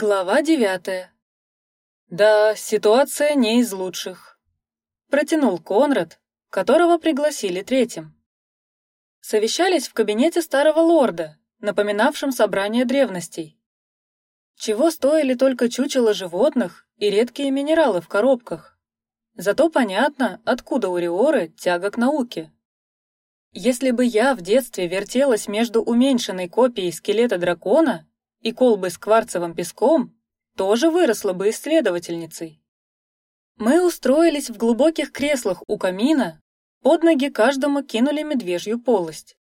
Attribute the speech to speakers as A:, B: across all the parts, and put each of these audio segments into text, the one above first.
A: Глава девятая. Да, ситуация не из лучших. Протянул Конрад, которого пригласили третьим. Совещались в кабинете старого лорда, напоминавшем собрание древностей. Чего стоили только чучело животных и редкие минералы в коробках. Зато понятно, откуда у Риоры тяга к науке. Если бы я в детстве вертелась между уменьшенной копией скелета дракона и колбы с кварцевым песком, тоже выросла бы исследовательницей. Мы устроились в глубоких креслах у камина, под ноги каждому кинули медвежью полость.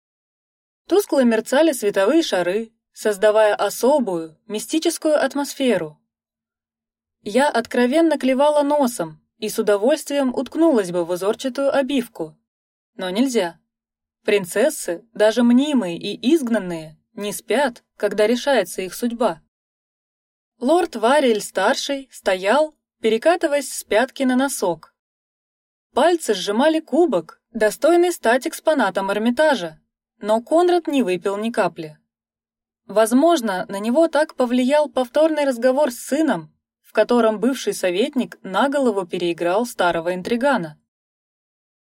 A: Тускло мерцали световые шары, создавая особую мистическую атмосферу. Я откровенно клевала носом и с удовольствием уткнулась бы в узорчатую обивку, но нельзя. Принцессы, даже мнимые и изгнанные, не спят, когда решается их судьба. Лорд Варель старший стоял, перекатываясь с пятки на носок. Пальцы сжимали кубок, достойный стать экспонатом Эрмитажа, но Конрад не выпил ни капли. Возможно, на него так повлиял повторный разговор с сыном, в котором бывший советник на голову переиграл старого интригана.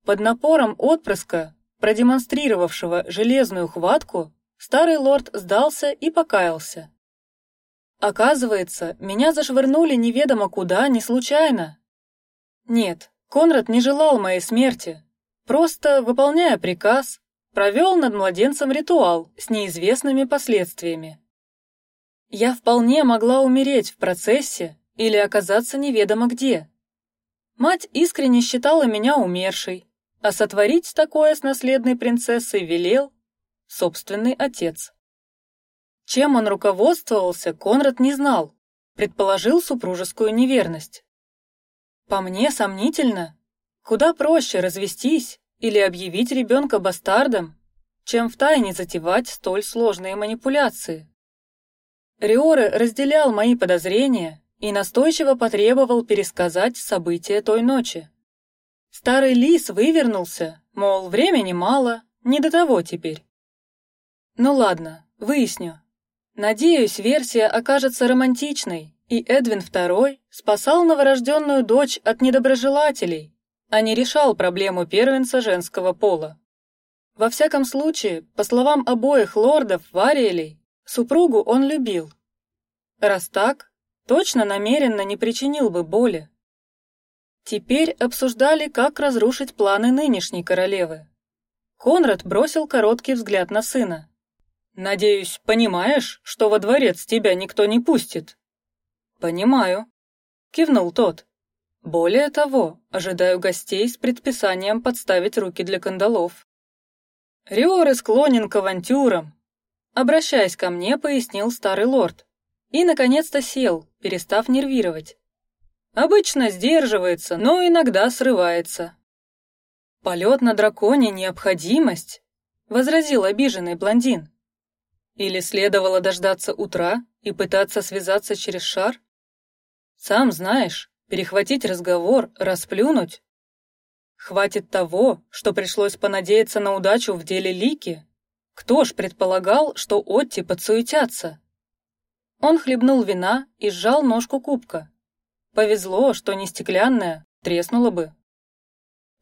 A: Под напором отпрыска, продемонстрировавшего железную хватку, Старый лорд сдался и покаялся. Оказывается, меня зашвырнули неведомо куда, не случайно. Нет, Конрад не желал моей смерти. Просто, выполняя приказ, провел над младенцем ритуал с неизвестными последствиями. Я вполне могла умереть в процессе или оказаться неведомо где. Мать искренне считала меня умершей, а сотворить такое с наследной принцессой велел собственный отец. Чем он руководствовался, Конрад не знал, предположил супружескую неверность. По мне сомнительно. Куда проще развестись или объявить ребенка бастардом, чем втайне затевать столь сложные манипуляции. Риоре разделял мои подозрения и настойчиво потребовал пересказать события той ночи. Старый лис вывернулся, мол, времени мало, не до того теперь. Ну ладно, выясню. Надеюсь, версия окажется романтичной, и Эдвин II спасал новорожденную дочь от недоброжелателей, а не решал проблему первенца женского пола. Во всяком случае, по словам обоих лордов Вариэлей, супругу он любил. Раз так, точно намеренно не причинил бы боли. Теперь обсуждали, как разрушить планы нынешней королевы. Конрад бросил короткий взгляд на сына. Надеюсь, понимаешь, что во дворец тебя никто не пустит. Понимаю, кивнул тот. Более того, ожидаю гостей с предписанием подставить руки для кандалов. Риоры склонен к авантюрам. Обращаясь ко мне, пояснил старый лорд. И наконец-то сел, перестав нервировать. Обычно сдерживается, но иногда срывается. Полет на драконе необходимость, возразил обиженный блондин. Или следовало дождаться утра и пытаться связаться через шар? Сам знаешь, перехватить разговор, расплюнуть. Хватит того, что пришлось понадеяться на удачу в деле Лики. Кто ж предполагал, что Отти подсуетятся? Он хлебнул вина и сжал ножку кубка. Повезло, что не стеклянная, треснула бы.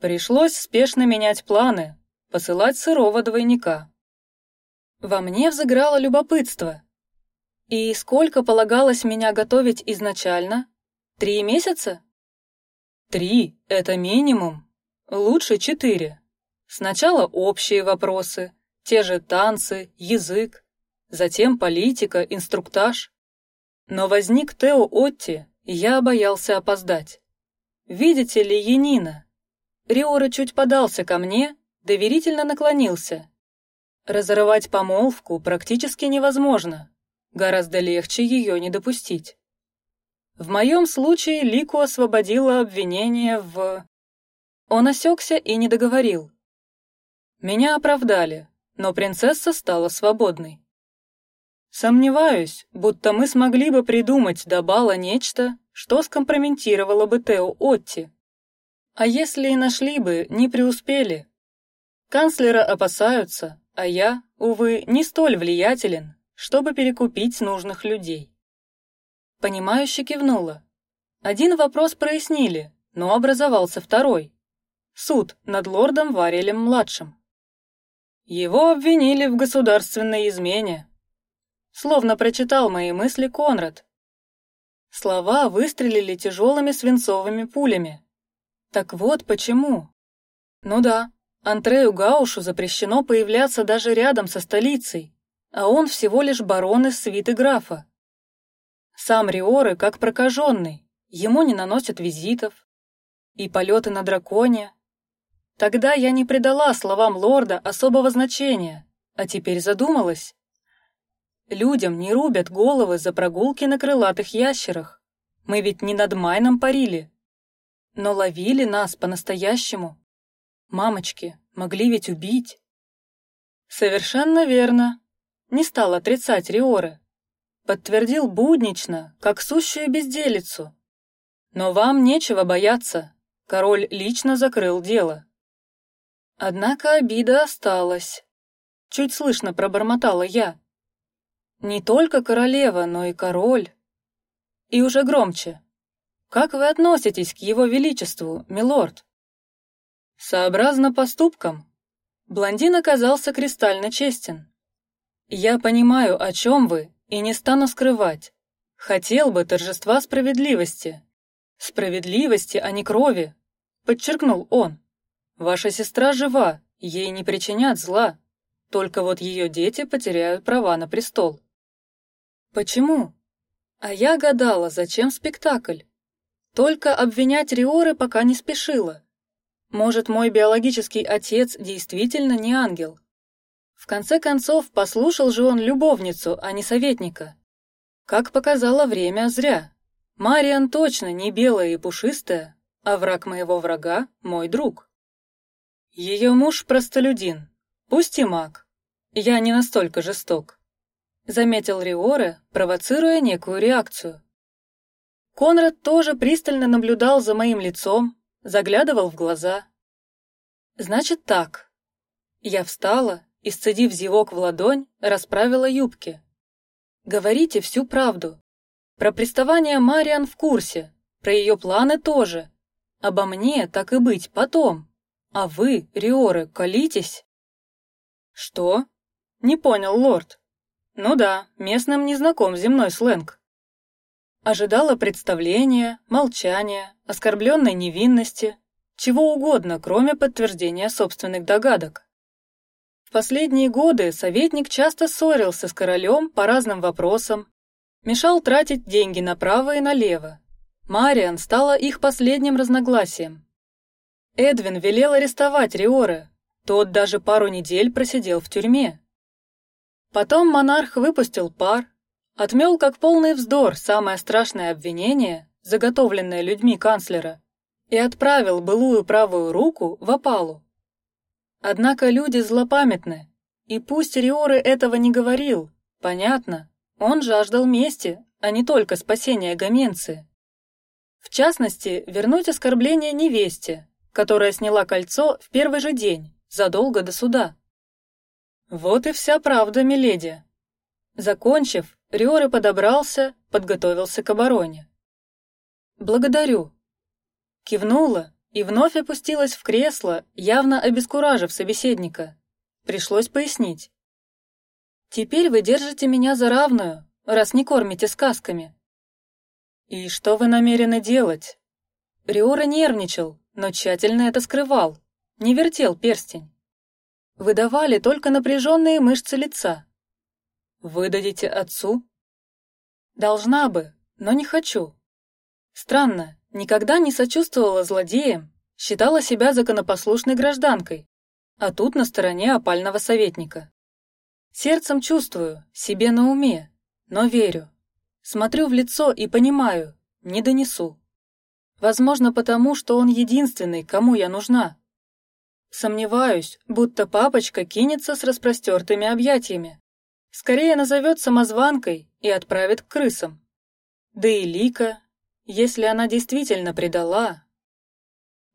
A: Пришлось спешно менять планы, посылать сырого двойника. Во мне взыграло любопытство. И сколько полагалось меня готовить изначально? Три месяца? Три – это минимум. Лучше четыре. Сначала общие вопросы, те же танцы, язык, затем политика, инструктаж. Но возник Тео Отти, и я боялся опоздать. Видите ли, Янина? Риора чуть подался ко мне, доверительно наклонился Разорвать помолвку практически невозможно. Гораздо легче ее не допустить. В моем случае Лику освободила обвинение в. Он осекся и не договорил. Меня оправдали, но принцесса стала свободной. Сомневаюсь, будто мы смогли бы придумать до бала нечто, что скомпрометировало бы Тео Отти. А если и нашли бы, не преуспели. Канцлера опасаются, а я, увы, не столь влиятелен, чтобы перекупить нужных людей. Понимающе кивнула. Один вопрос прояснили, но образовался второй. Суд над лордом Варелем-младшим. Его обвинили в государственной измене. Словно прочитал мои мысли Конрад. Слова выстрелили тяжелыми свинцовыми пулями. Так вот почему. Ну да, Андрею Гаушу запрещено появляться даже рядом со столицей, а он всего лишь барон из свиты графа. Сам Риоры как прокаженный, ему не наносят визитов. И полеты на драконе, Тогда я не придала словам лорда особого значения, а теперь задумалась. Людям не рубят головы за прогулки на крылатых ящерах. Мы ведь не над Майном парили, но ловили нас по-настоящему. Мамочки могли ведь убить. Совершенно верно. Не стал отрицать Риоры. Подтвердил буднично, как сущую безделицу. Но вам нечего бояться. Король лично закрыл дело. Однако обида осталась. Чуть слышно пробормотала я. Не только королева, но и король. И уже громче. Как вы относитесь к его величеству, милорд? Сообразно поступкам. Блондин оказался кристально честен. Я понимаю, о чем вы, и не стану скрывать. Хотел бы торжества справедливости. Справедливости, а не крови, подчеркнул он. Ваша сестра жива, ей не причинят зла. Только вот ее дети потеряют права на престол. Почему? А я гадала, зачем спектакль. Только обвинять Риоры пока не спешила. Может, мой биологический отец действительно не ангел? В конце концов, послушал же он любовницу, а не советника. Как показало время, зря. Мариан точно не белая и пушистая, а враг моего врага мой друг. Ее муж простолюдин, пусть и маг. Я не настолько жесток, заметил Риоре, провоцируя некую реакцию. Конрад тоже пристально наблюдал за моим лицом, заглядывал в глаза. Значит так. Я встала и, сцедив зевок в ладонь, расправила юбки. Говорите всю правду. Про приставание Мариан в курсе, про ее планы тоже. Обо мне так и быть потом. А вы, Риоры, колитесь? Что? Не понял, лорд. Ну да, местным не знаком земной сленг. Ожидала представления, молчания, оскорбленной невинности, чего угодно, кроме подтверждения собственных догадок. В последние годы советник часто ссорился с королем по разным вопросам, мешал тратить деньги направо и налево. Мариан стала их последним разногласием. Эдвин велел арестовать Риоры. Тот даже пару недель просидел в тюрьме. Потом монарх выпустил пар, отмел как полный вздор самое страшное обвинение, заготовленное людьми канцлера, и отправил былую правую руку в опалу. Однако люди злопамятны, и пусть Риоры этого не говорил, понятно, он жаждал мести, а не только спасения Гаменции. В частности, вернуть оскорбление невесте, которая сняла кольцо в первый же день, задолго до суда. Вот и вся правда, миледи. Закончив, Риоры подобрался, подготовился к обороне. Благодарю. Кивнула и вновь опустилась в кресло, явно обескуражив собеседника. Пришлось пояснить. Теперь вы держите меня за равную, раз не кормите сказками. И что вы намерены делать? Риора нервничал, но тщательно это скрывал, не вертел перстень. Выдавали только напряженные мышцы лица. Выдадите отцу? Должна бы, но не хочу. Странно, никогда не сочувствовала злодеям, считала себя законопослушной гражданкой, а тут на стороне опального советника. Сердцем чувствую, себе на уме, но верю. Смотрю в лицо и понимаю, не донесу. Возможно, потому, что он единственный, кому я нужна. Сомневаюсь, будто папочка кинется с распростертыми объятиями. Скорее назовет самозванкой и отправит к крысам. Да и Лика, если она действительно предала.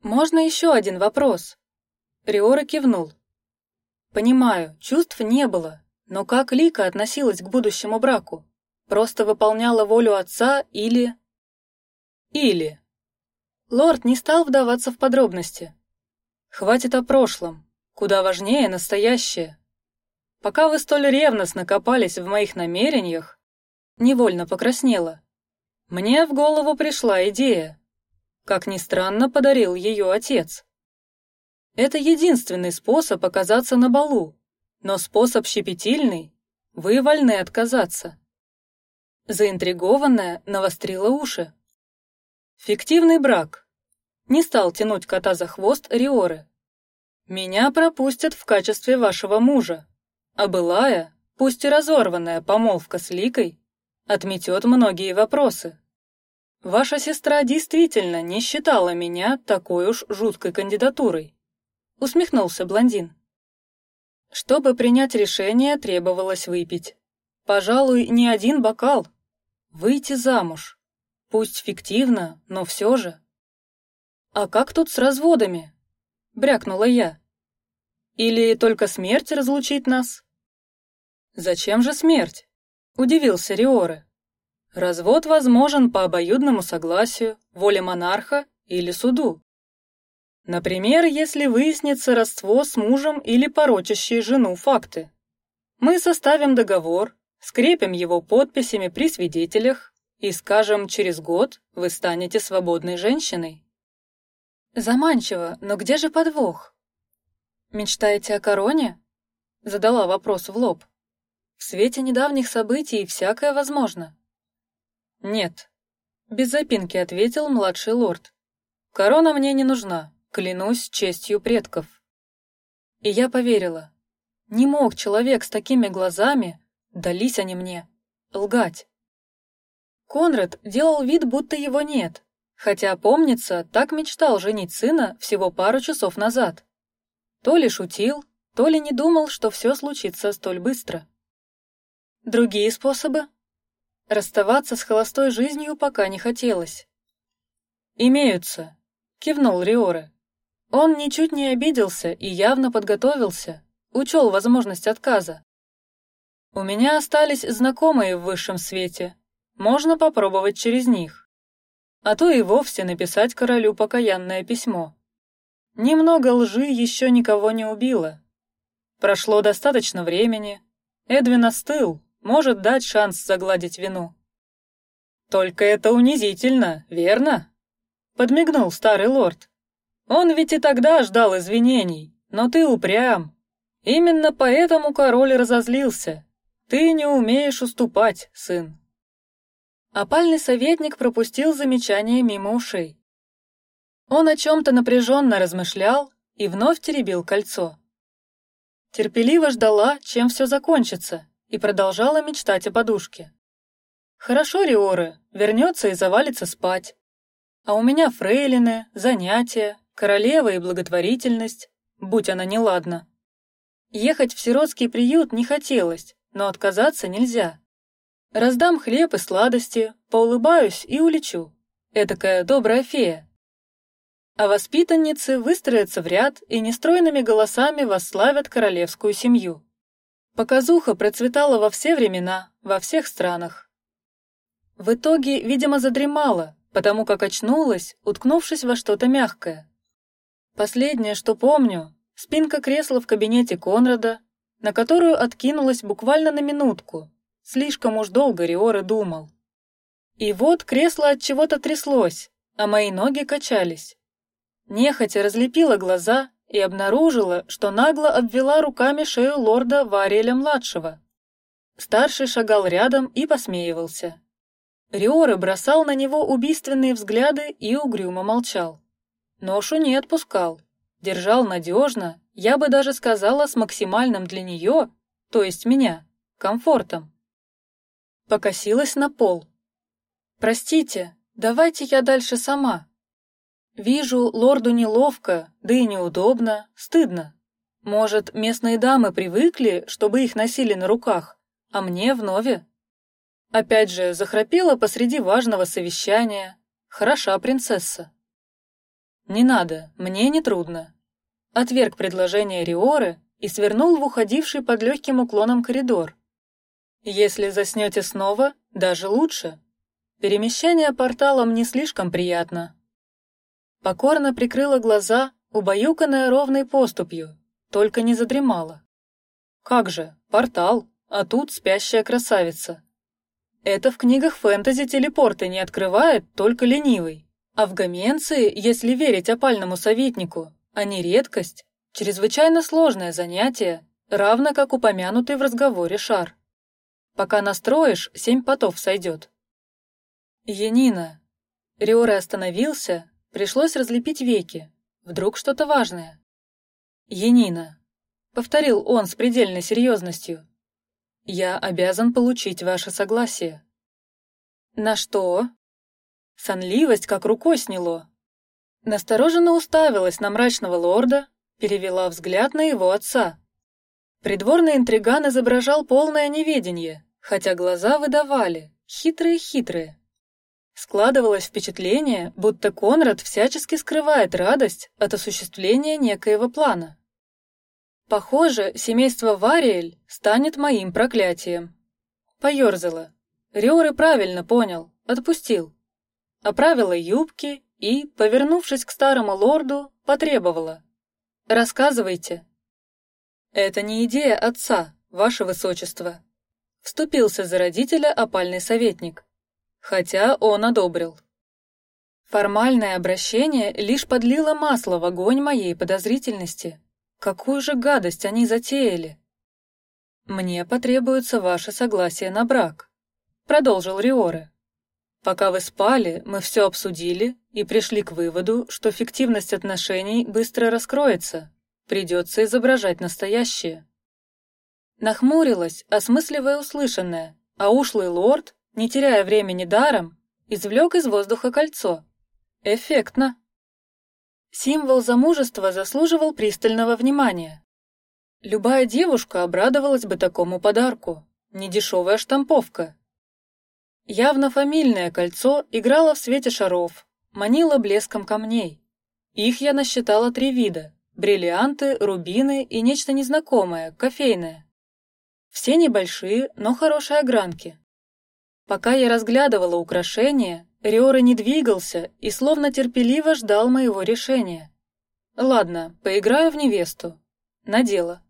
A: Можно еще один вопрос? Риора кивнул. Понимаю, чувств не было, но как Лика относилась к будущему браку? Просто выполняла волю отца или... Или... Лорд не стал вдаваться в подробности. Хватит о прошлом, куда важнее настоящее. Пока вы столь ревностно копались в моих намерениях, невольно покраснела. Мне в голову пришла идея. Как ни странно, подарил ее отец. Это единственный способ оказаться на балу, но способ щепетильный. Вы вольны отказаться. Заинтригованная навострила уши. Фиктивный брак. Не стал тянуть кота за хвост Риоры. Меня пропустят в качестве вашего мужа, а былая, пусть и разорванная помолвка с Ликой отметет многие вопросы. Ваша сестра действительно не считала меня такой уж жуткой кандидатурой. Усмехнулся блондин. Чтобы принять решение, требовалось выпить. Пожалуй, не один бокал. Выйти замуж. Пусть фиктивно, но все же. А как тут с разводами? Брякнула я. Или только смерть разлучит нас? Зачем же смерть? Удивился Риоре. Развод возможен по обоюдному согласию, воле монарха или суду. Например, если выяснится родство с мужем или порочащие жену факты. Мы составим договор, скрепим его подписями при свидетелях и скажем, через год вы станете свободной женщиной. Заманчиво, но где же подвох? Мечтаете о короне? Задала вопрос в лоб. В свете недавних событий всякое возможно. Нет, без запинки ответил младший лорд. Корона мне не нужна, клянусь честью предков. И я поверила. Не мог человек с такими глазами, дались они мне, лгать. Конрад делал вид, будто его нет, хотя, помнится, так мечтал женить сына всего пару часов назад. То ли шутил, то ли не думал, что все случится столь быстро. Другие способы? Расставаться с холостой жизнью пока не хотелось. Имеются, кивнул Риоре. Он ничуть не обиделся и явно подготовился, учел возможность отказа. У меня остались знакомые в высшем свете, можно попробовать через них. А то и вовсе написать королю покаянное письмо. Немного лжи еще никого не убило. Прошло достаточно времени. Эдвин остыл, может дать шанс загладить вину. Только это унизительно, верно? Подмигнул старый лорд. Он ведь и тогда ждал извинений, но ты упрям. Именно поэтому король разозлился. Ты не умеешь уступать, сын. Опальный советник пропустил замечание мимо ушей. Он о чем-то напряженно размышлял и вновь теребил кольцо. Терпеливо ждала, чем все закончится, и продолжала мечтать о подушке. Хорошо, Риоры, вернется и завалится спать. А у меня фрейлины, занятия, королева и благотворительность, будь она неладна. Ехать в сиротский приют не хотелось, но отказаться нельзя. Раздам хлеб и сладости, поулыбаюсь и улечу. Этакая добрая фея. А воспитанницы выстроятся в ряд и нестройными голосами восславят королевскую семью. Показуха процветала во все времена, во всех странах. В итоге, видимо, задремала, потому как очнулась, уткнувшись во что-то мягкое. Последнее, что помню, спинка кресла в кабинете Конрада, на которую откинулась буквально на минутку, Слишком уж долго Риоры думал. И вот кресло от чего-то тряслось, а мои ноги качались. Нехотя разлепила глаза и обнаружила, что нагло обвела руками шею лорда Вариэля младшего. Старший шагал рядом и посмеивался. Риоры бросал на него убийственные взгляды и угрюмо молчал. Ношу не отпускал, держал надежно, я бы даже сказала с максимальным для нее, то есть меня, комфортом покосилась на пол. Простите, давайте я дальше сама. Вижу, лорду неловко, да и неудобно, стыдно. Может, местные дамы привыкли, чтобы их носили на руках, а мне вновь. Опять же, захрапела посреди важного совещания. Хороша принцесса. Не надо, мне не трудно. Отверг предложение Риоры и свернул в уходивший под легким уклоном коридор, если заснете снова, Даже лучше. Перемещение порталом не слишком приятно. Покорно прикрыла глаза, убаюканная ровной поступью, только не задремала. Как же, портал, а тут спящая красавица. Это в книгах фэнтези телепорты не открывает только ленивый. А в Гаменции, если верить опальному советнику, они редкость, чрезвычайно сложное занятие, равно как упомянутый в разговоре шар. Пока настроишь, семь потов сойдет. Янина. Риора остановился, пришлось разлепить веки. Вдруг что-то важное. Янина. Повторил он с предельной серьезностью. Я обязан получить ваше согласие. На что? Сонливость как рукой сняло. Настороженно уставилась на мрачного лорда, перевела взгляд на его отца. Придворный интриган изображал полное неведение, хотя глаза выдавали хитрые-хитрые. Складывалось впечатление, будто Конрад всячески скрывает радость от осуществления некоего плана. Похоже, семейство Вариэль станет моим проклятием. Поерзала. Риоры правильно понял, отпустил. Оправила юбки и, повернувшись к старому лорду, потребовала: "Рассказывайте". Это не идея отца, ваше высочество. Вступился за родителя опальный советник, хотя он одобрил. Формальное обращение лишь подлило масло в огонь моей подозрительности. Какую же гадость они затеяли? Мне потребуется ваше согласие на брак, продолжил Риоре. Пока вы спали, мы все обсудили и пришли к выводу, что фиктивность отношений быстро раскроется. Придется изображать настоящее. Нахмурилась, осмысливая услышанное, а ушлый лорд, не теряя времени даром, извлек из воздуха кольцо. Эффектно. Символ замужества заслуживал пристального внимания. Любая девушка обрадовалась бы такому подарку. Недешевая штамповка. Явно фамильное кольцо играло в свете шаров, манило блеском камней. Их я насчитала три вида: бриллианты, рубины и нечто незнакомое, кофейное. Все небольшие, но хорошие огранки. Пока я разглядывала украшения, Риора не двигался и словно терпеливо ждал моего решения. Ладно, поиграю в невесту. Надела.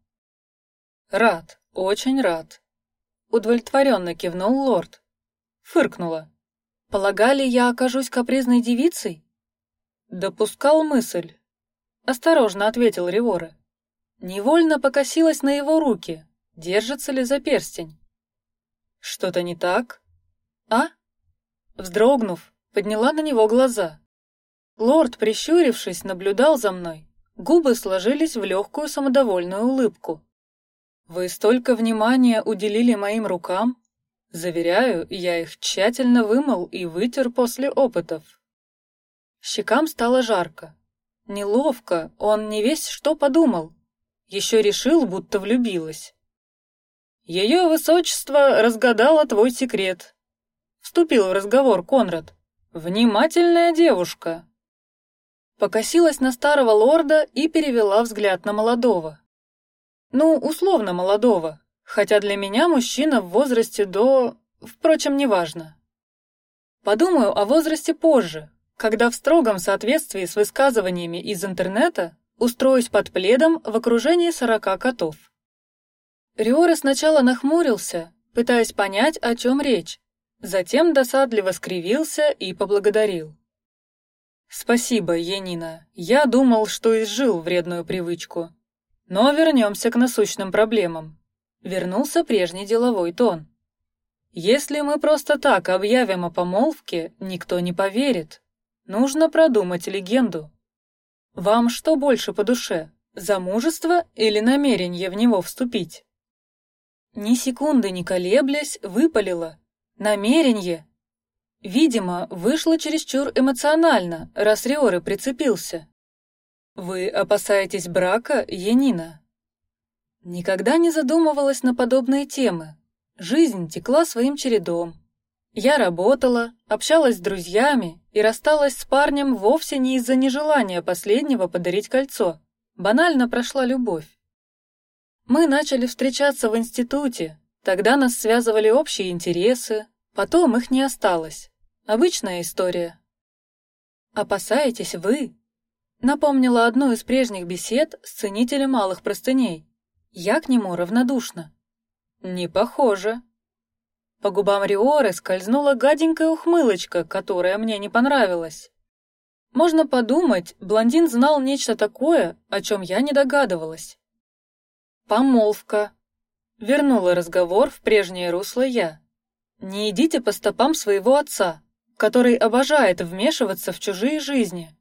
A: Рад, очень рад. Удовлетворенно кивнул лорд. Фыркнула. Полагали, я окажусь капризной девицей? Допускал мысль. Осторожно ответил Риора. Невольно покосилась на его руки. Держится ли за перстень? Что-то не так? А? Вздрогнув, подняла на него глаза. Лорд, прищурившись, наблюдал за мной. Губы сложились в легкую самодовольную улыбку. Вы столько внимания уделили моим рукам. Заверяю, я их тщательно вымыл и вытер после опытов. Щекам стало жарко. Неловко, он не весь что подумал. Еще решил, будто влюбилась. Ее высочество разгадало твой секрет, Вступил в разговор Конрад. Внимательная девушка. Покосилась на старого лорда и перевела взгляд на молодого. Ну, условно молодого, хотя для меня мужчина в возрасте до, впрочем, неважно. Подумаю о возрасте позже, когда в строгом соответствии с высказываниями из интернета устроюсь под пледом в окружении сорока котов. Риора сначала нахмурился, пытаясь понять, о чем речь, Затем досадливо скривился и поблагодарил. Спасибо, Енина. Я думал, что изжил вредную привычку. Но вернемся к насущным проблемам. Вернулся прежний деловой тон. Если мы просто так объявим о помолвке, никто не поверит. Нужно продумать легенду. Вам что больше по душе, замужество или намерение в него вступить? Ни секунды не колеблясь, выпалила, Намерение. Видимо, вышло чересчур эмоционально, раз Риоры прицепился. Вы опасаетесь брака, Енина? Никогда не задумывалась на подобные темы. Жизнь текла своим чередом. Я работала, общалась с друзьями и рассталась с парнем вовсе не из-за нежелания последнего подарить кольцо. Банально прошла любовь. Мы начали встречаться в институте. Тогда нас связывали общие интересы, Потом их не осталось. Обычная история. Опасаетесь вы? Напомнила одну из прежних бесед с ценителем малых простыней. Я к нему равнодушна. Не похоже. По губам Риоры скользнула гаденькая ухмылочка, которая мне не понравилась. Можно подумать, блондин знал нечто такое, о чем я не догадывалась. Помолвка. Вернула разговор в прежнее русло я. Не идите по стопам своего отца, который обожает вмешиваться в чужие жизни.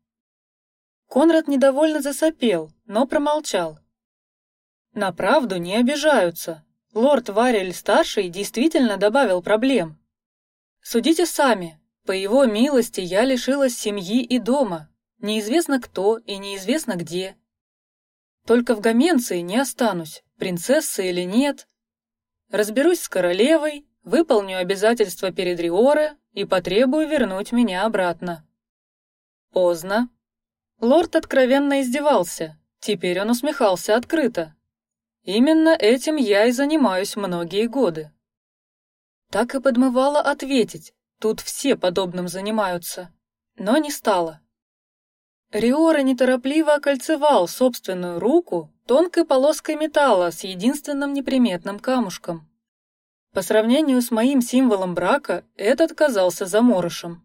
A: Конрад недовольно засопел, но промолчал. На правду не обижаются. Лорд Варель старший действительно добавил проблем. Судите сами. По его милости я лишилась семьи и дома. Неизвестно кто и неизвестно где. Только в Гаменции не останусь, принцесса или нет. Разберусь с королевой, выполню обязательства перед Риоре и потребую вернуть меня обратно. Поздно. Лорд откровенно издевался. Теперь он усмехался открыто. Именно этим я и занимаюсь многие годы. Так и подмывала ответить. Тут все подобным занимаются, но не стала. Риора неторопливо окольцевал собственную руку тонкой полоской металла с единственным неприметным камушком. По сравнению с моим символом брака, этот казался заморышем.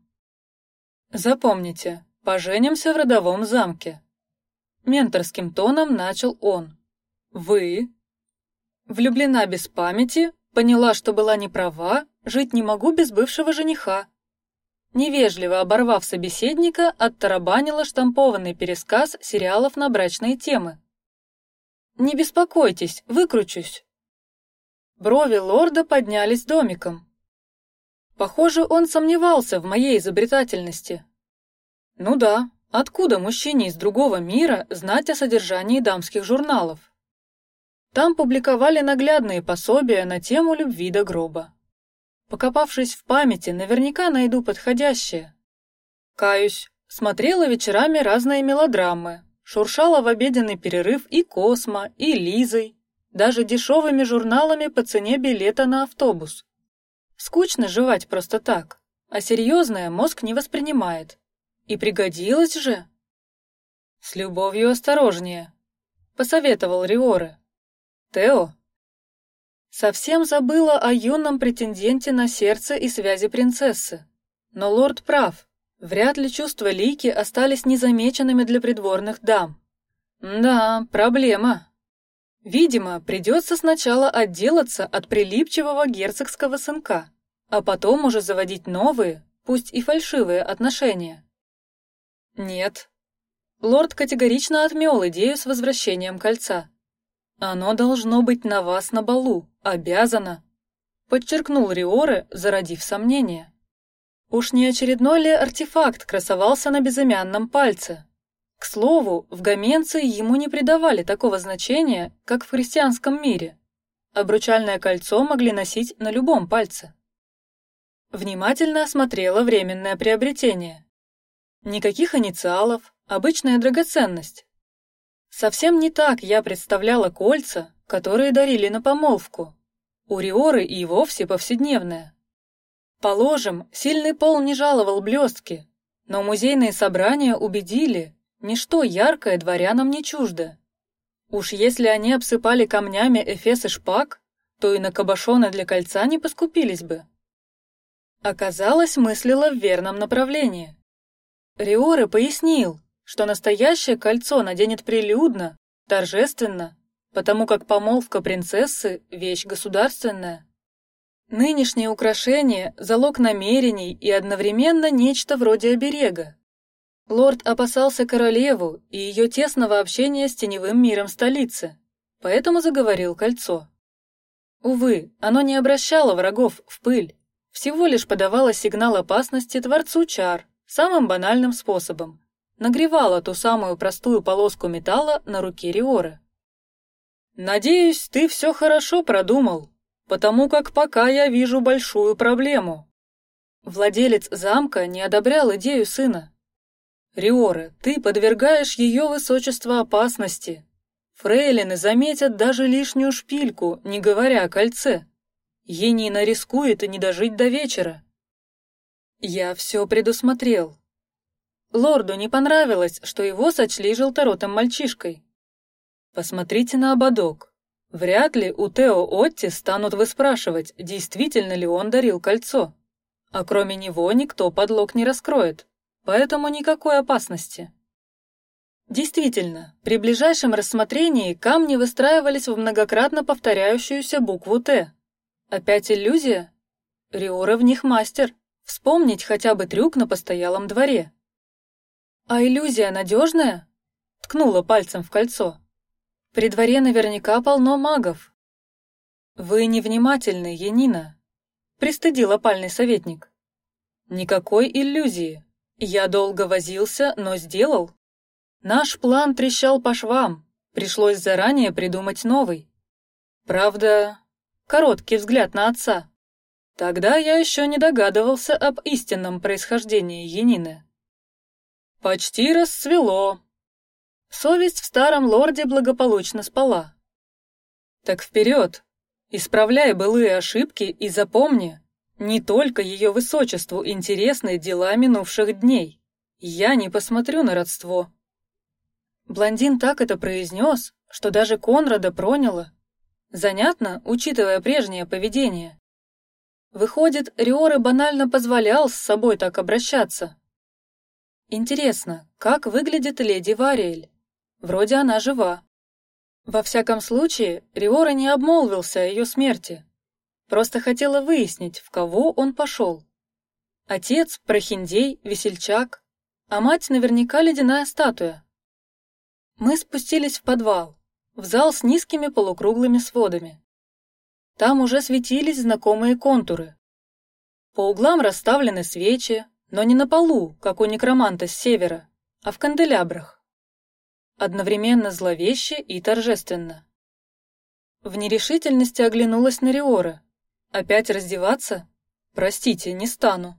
A: Запомните, поженимся в родовом замке. Менторским тоном начал он. Вы влюблена без памяти, поняла, что была не права, жить не могу без бывшего жениха. Невежливо оборвав собеседника, оттарабанила штампованный пересказ сериалов на брачные темы. Не беспокойтесь, выкручусь. Брови лорда поднялись домиком. Похоже, он сомневался в моей изобретательности. Ну да, откуда мужчине из другого мира знать о содержании дамских журналов? Там публиковали наглядные пособия на тему любви до гроба. Покопавшись в памяти, наверняка найду подходящее. Каюсь, смотрела вечерами разные мелодрамы, шуршала в обеденный перерыв и Космо, и Лизой, даже дешевыми журналами по цене билета на автобус. Скучно жевать просто так, а серьезное мозг не воспринимает. И пригодилось же. С любовью осторожнее, посоветовал Риоре. Тео, Совсем забыла о юном претенденте на сердце и связи принцессы. Но лорд прав. Вряд ли чувства Лики остались незамеченными для придворных дам. Да, проблема. Видимо, придется сначала отделаться от прилипчивого герцогского сынка, а потом уже заводить новые, пусть и фальшивые отношения. Нет. Лорд категорично отмел идею с возвращением кольца. Оно должно быть на вас на балу, обязано, подчеркнул Риоре, зародив сомнение. Уж не очередной ли артефакт красовался на безымянном пальце? К слову, в Гаменции ему не придавали такого значения, как в христианском мире. Обручальное кольцо могли носить на любом пальце. Внимательно осмотрела временное приобретение. Никаких инициалов, обычная драгоценность. Совсем не так я представляла кольца, которые дарили на помолвку. У Риоры и вовсе повседневное. Положим, сильный пол не жаловал блестки, но музейные собрания убедили, ничто яркое дворянам не чуждо. Уж если они обсыпали камнями эфес и шпаг, то и на кабошоны для кольца не поскупились бы. Оказалось, мыслила в верном направлении. Риоры пояснил, что настоящее кольцо наденет прилюдно, торжественно, потому как помолвка принцессы вещь государственная. Нынешнее украшение залог намерений и одновременно нечто вроде оберега. Лорд опасался королеву и ее тесного общения с теневым миром столицы, поэтому заговорил кольцо. Увы, оно не обращало врагов в пыль, всего лишь подавало сигнал опасности творцу чар самым банальным способом, нагревала ту самую простую полоску металла на руке Риоры. Надеюсь, ты все хорошо продумал, потому как пока я вижу большую проблему. Владелец замка не одобрял идею сына. Риоры, ты подвергаешь ее высочество опасности. Фрейлины заметят даже лишнюю шпильку, не говоря о кольце. Енина рискует и не дожить до вечера. Я все предусмотрел. Лорду не понравилось, что его сочли желторотым мальчишкой. Посмотрите на ободок. Вряд ли у Тео Отти станут выспрашивать, действительно ли он дарил кольцо. А кроме него никто подлог не раскроет, поэтому никакой опасности. Действительно, при ближайшем рассмотрении камни выстраивались в многократно повторяющуюся букву Т. Опять иллюзия? Риора в них мастер. Вспомнить хотя бы трюк на постоялом дворе. А иллюзия надежная? Ткнула пальцем в кольцо. При дворе наверняка полно магов. Вы невнимательны, Янина. Пристыдил опальный советник. Никакой иллюзии. Я долго возился, но сделал. Наш план трещал по швам. Пришлось заранее придумать новый. Правда, короткий взгляд на отца. Тогда я еще не догадывался об истинном происхождении Янины. Почти расцвело. Совесть в старом лорде благополучно спала. Так вперед, исправляй былые ошибки и запомни, не только ее высочеству интересны дела минувших дней. Я не посмотрю на родство. Блондин так это произнес, что даже Конрада проняло. Занятно, учитывая прежнее поведение. Выходит, Риоры банально позволял с собой так обращаться. Интересно, как выглядит леди Вариэль? Вроде она жива. Во всяком случае, Риора не обмолвился о ее смерти. Просто хотела выяснить, в кого он пошел. Отец прохиндей, весельчак, а мать наверняка ледяная статуя. Мы спустились в подвал, в зал с низкими полукруглыми сводами. Там уже светились знакомые контуры. По углам расставлены свечи, но не на полу, как у некроманта с севера, а в канделябрах. Одновременно зловеще и торжественно. В нерешительности оглянулась на Риора. Опять раздеваться? Простите, не стану.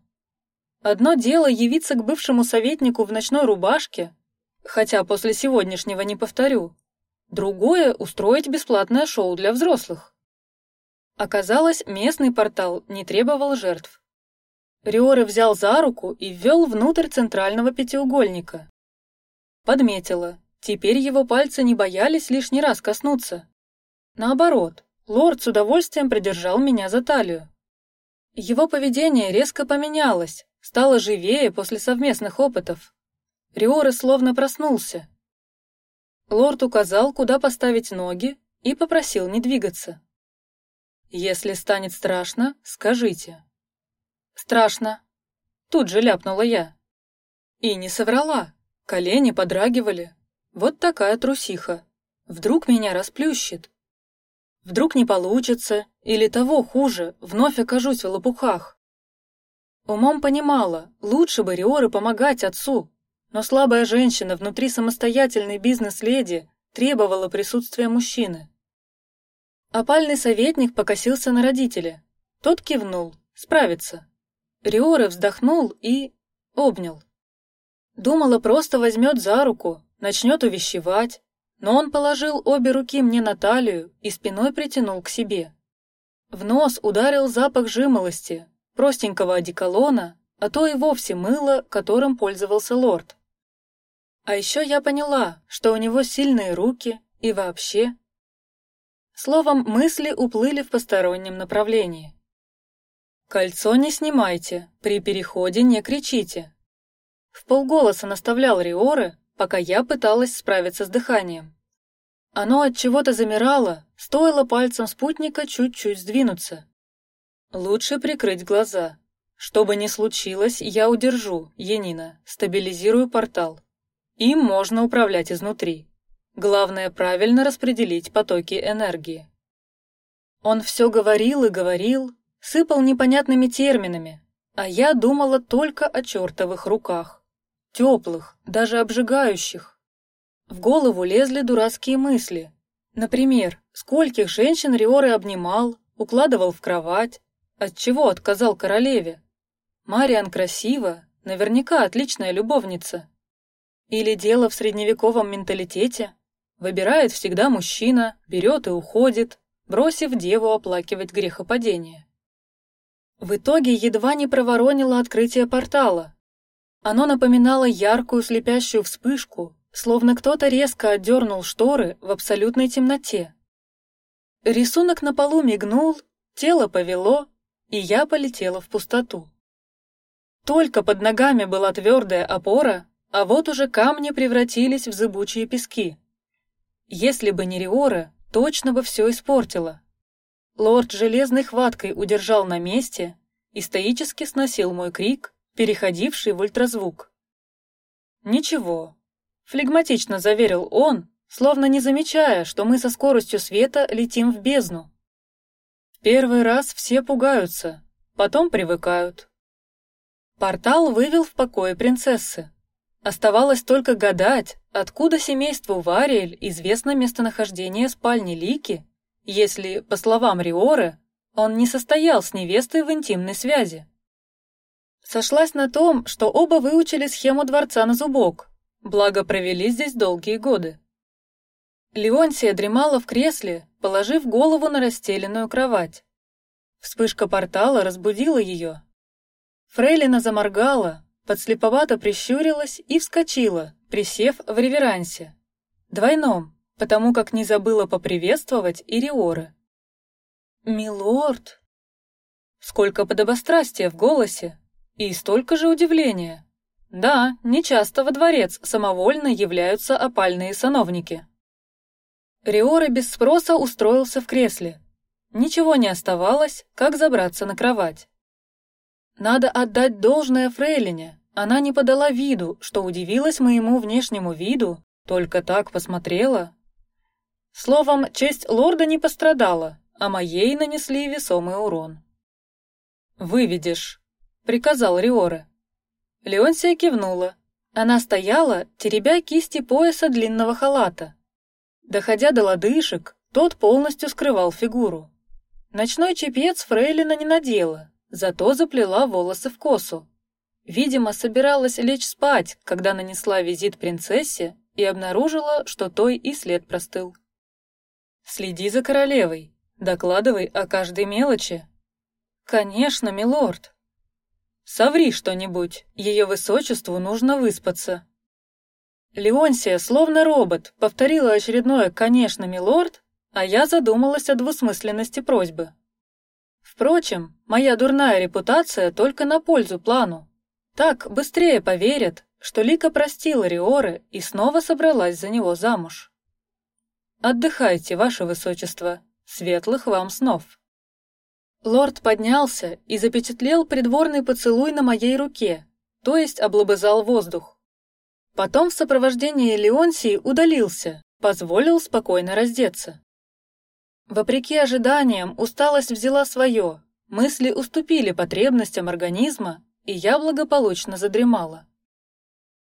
A: Одно дело явиться к бывшему советнику в ночной рубашке, хотя после сегодняшнего не повторю. Другое устроить бесплатное шоу для взрослых. Оказалось, местный портал не требовал жертв. Риоры взял за руку и ввел внутрь центрального пятиугольника. Подметила, теперь его пальцы не боялись лишний раз коснуться. Наоборот, лорд с удовольствием придержал меня за талию. Его поведение резко поменялось, стало живее после совместных опытов. Риоры словно проснулся. Лорд указал, куда поставить ноги, и попросил не двигаться. Если станет страшно, скажите. Страшно. Тут же ляпнула я. И не соврала. Колени подрагивали. Вот такая трусиха. Вдруг меня расплющит. Вдруг не получится, или того хуже, вновь окажусь в лопухах. Умом понимала, лучше бы Риоры помогать отцу, но слабая женщина внутри самостоятельной бизнес-леди требовала присутствия мужчины. Опальный советник покосился на родителя. Тот кивнул, справится. Риора вздохнул и обнял. Думала, просто возьмет за руку, начнет увещевать, но он положил обе руки мне на талию и спиной притянул к себе. В нос ударил запах жимолости, простенького одеколона, а то и вовсе мыло, которым пользовался лорд. А еще я поняла, что у него сильные руки и вообще. Словом, мысли уплыли в постороннем направлении. Кольцо не снимайте, при переходе не кричите. В полголоса наставлял Риоры, пока я пыталась справиться с дыханием. Оно от чего-то замирало, стоило пальцем спутника чуть-чуть сдвинуться. Лучше прикрыть глаза. Что бы ни случилось, я удержу, Енина, стабилизирую портал. Им можно управлять изнутри. Главное правильно распределить потоки энергии. Он все говорил и говорил, сыпал непонятными терминами, а я думала только о чертовых руках, теплых, даже обжигающих. В голову лезли дурацкие мысли. Например, скольких женщин Риоры обнимал, укладывал в кровать, от чего отказал королеве. Мариан красива, наверняка отличная любовница. Или дело в средневековом менталитете? Выбирает всегда мужчина, берет и уходит, бросив деву оплакивать грехопадение. В итоге едва не проворонило открытие портала. Оно напоминало яркую слепящую вспышку, словно кто-то резко отдернул шторы в абсолютной темноте. Рисунок на полу мигнул, тело повело, и я полетела в пустоту. Только под ногами была твердая опора, а вот уже камни превратились в зыбучие пески. Если бы не Риора, точно бы все испортила. Лорд железной хваткой удержал на месте и стоически сносил мой крик, переходивший в ультразвук. Ничего, флегматично заверил он, словно не замечая, что мы со скоростью света летим в бездну. Первый раз все пугаются, потом привыкают. Портал вывел в покое принцессы. Оставалось только гадать, откуда семейству Вариэль известно местонахождение спальни Лики, если, по словам Риоры, он не состоял с невестой в интимной связи. Сошлась на том, что оба выучили схему дворца на зубок, благо провели здесь долгие годы. Леонсия дремала в кресле, положив голову на расстеленную кровать. Вспышка портала разбудила ее. Фрейлина заморгала, подслеповато прищурилась и вскочила, присев в реверансе, двойном, потому как не забыла поприветствовать Ириоры. Милорд, сколько подобострастия в голосе и столько же удивления. Да, не часто во дворец самовольно являются опальные сановники. Риора без спроса устроился в кресле. Ничего не оставалось, как забраться на кровать. Надо отдать должное Фрейлине. Она не подала виду, что удивилась моему внешнему виду, только так посмотрела. Словом, честь лорда не пострадала, а моей нанесли весомый урон. Выведешь, приказал Риоре. Леонсия кивнула. Она стояла, теребя кисти пояса длинного халата. Доходя до лодыжек, тот полностью скрывал фигуру. Ночной чепец Фрейлина не надела, зато заплела волосы в косу. Видимо, собиралась лечь спать, когда нанесла визит принцессе и обнаружила, что той и след простыл. Следи за королевой, докладывай о каждой мелочи. Конечно, милорд. Соври что-нибудь, ее высочеству нужно выспаться. Леонсия, словно робот, повторила очередное «конечно, милорд», а я задумалась о двусмысленности просьбы. Впрочем, моя дурная репутация только на пользу плану. Так быстрее поверят, что Лика простила Риоры и снова собралась за него замуж. Отдыхайте, ваше высочество, светлых вам снов. Лорд поднялся и запечатлел придворный поцелуй на моей руке, то есть облобызал воздух. Потом в сопровождении Леонсии удалился, позволил спокойно раздеться. Вопреки ожиданиям, усталость взяла свое, мысли уступили потребностям организма, и я благополучно задремала.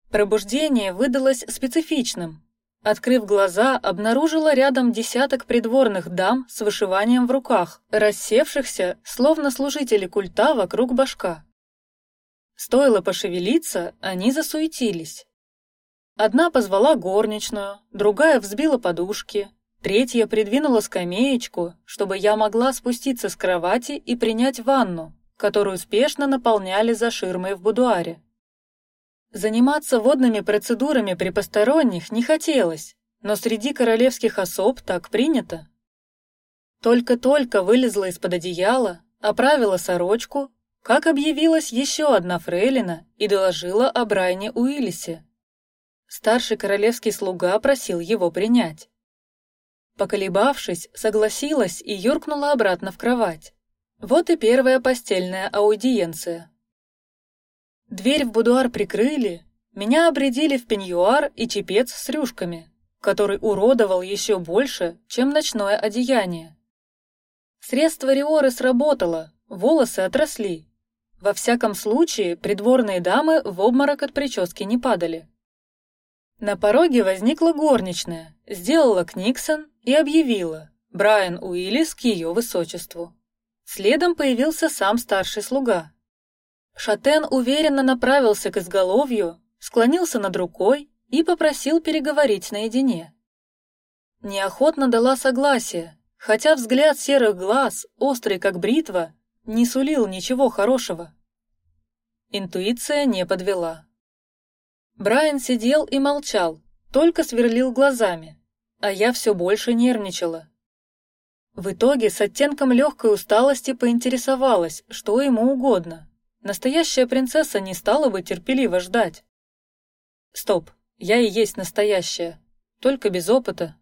A: Пробуждение выдалось специфичным. Открыв глаза, обнаружила рядом десяток придворных дам с вышиванием в руках, рассевшихся, словно служители культа вокруг башка. Стоило пошевелиться, они засуетились. Одна позвала горничную, другая взбила подушки, третья придвинула скамеечку, чтобы я могла спуститься с кровати и принять ванну, которую спешно наполняли за ширмой в будуаре. Заниматься водными процедурами при посторонних не хотелось, но среди королевских особ так принято. Только-только вылезла из-под одеяла, оправила сорочку, как объявилась еще одна фрейлина и доложила о Брайне Уиллисе. Старший королевский слуга просил его принять. Поколебавшись, согласилась и юркнула обратно в кровать. Вот и первая постельная аудиенция. Дверь в будуар прикрыли, меня обредили в пеньюар и чепец с рюшками, который уродовал еще больше, чем ночное одеяние. Средство Риоры сработало, волосы отросли. Во всяком случае, придворные дамы в обморок от прически не падали. На пороге возникла горничная, сделала книксон и объявила Брайан Уиллис к ее высочеству. Следом появился сам старший слуга. Шатен уверенно направился к изголовью, склонился над рукой и попросил переговорить наедине. Неохотно дала согласие, хотя взгляд серых глаз, острый как бритва, не сулил ничего хорошего. Интуиция не подвела. Брайан сидел и молчал, только сверлил глазами, а я все больше нервничала. В итоге с оттенком легкой усталости поинтересовалась, что ему угодно. Настоящая принцесса не стала бы терпеливо ждать. Стоп, я и есть настоящая, только без опыта.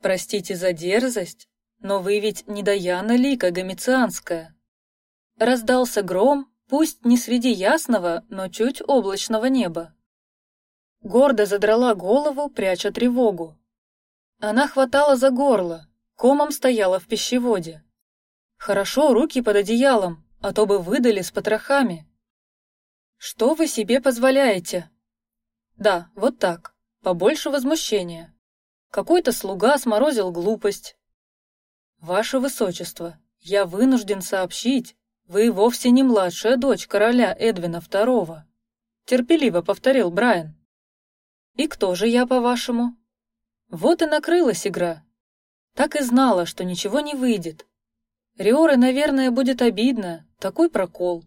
A: Простите за дерзость, но вы ведь не Даяна Лика Гомицианская. Раздался гром, пусть не среди ясного, но чуть облачного неба. Гордо задрала голову, пряча тревогу. Она хватала за горло, комом стояла в пищеводе. Хорошо руки под одеялом, а то бы выдали с потрохами. Что вы себе позволяете? Да, вот так. Побольше возмущения. Какой-то слуга сморозил глупость. Ваше высочество, я вынужден сообщить, вы вовсе не младшая дочь короля Эдвина II. Терпеливо повторил Брайан. И кто же я, по-вашему? Вот и накрылась игра. Так и знала, что ничего не выйдет. Риоры, наверное, будет обидно, такой прокол.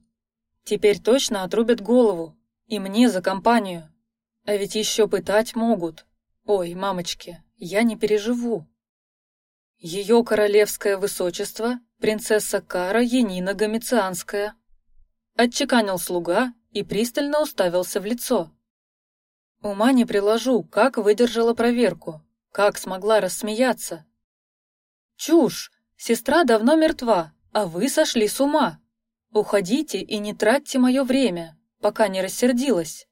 A: Теперь точно отрубят голову, и мне за компанию. А ведь еще пытать могут. Ой, мамочки, я не переживу. Ее королевское высочество, принцесса Кара Енина Гомицианская. Отчеканил слуга и пристально уставился в лицо. Ума не приложу, как выдержала проверку, как смогла рассмеяться. Чушь! Сестра давно мертва, а вы сошли с ума. Уходите и не тратьте мое время, пока не рассердилась.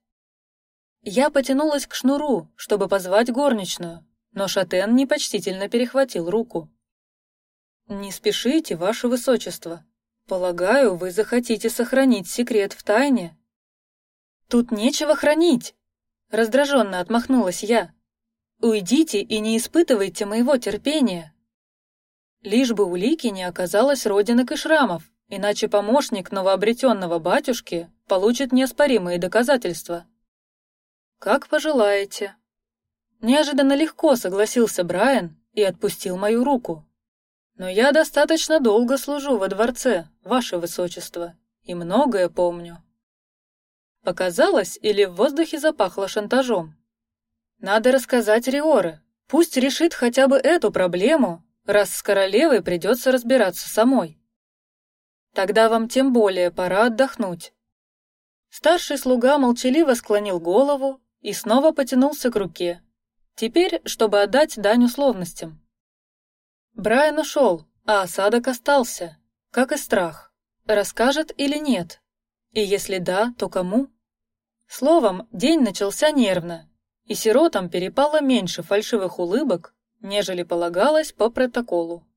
A: Я потянулась к шнуру, чтобы позвать горничную, но Шатен непочтительно перехватил руку. Не спешите, ваше высочество. Полагаю, вы захотите сохранить секрет в тайне. Тут нечего хранить. Раздраженно отмахнулась я. Уйдите и не испытывайте моего терпения. Лишь бы улики не оказалось родинок и шрамов, иначе помощник новообретенного батюшки получит неоспоримые доказательства. Как пожелаете. Неожиданно легко согласился Брайан и отпустил мою руку. Но я достаточно долго служу во дворце, ваше высочество, и многое помню. Показалось или в воздухе запахло шантажом? Надо рассказать Риоре, пусть решит хотя бы эту проблему раз с королевой придется разбираться самой. Тогда вам тем более пора отдохнуть. Старший слуга молчаливо склонил голову и снова потянулся к руке. Теперь, чтобы отдать дань условностям. Брайан ушел, а осадок остался, как и страх. Расскажет или нет? И если да, то кому? Словом, день начался нервно, и сиротам перепало меньше фальшивых улыбок нежели полагалось по протоколу.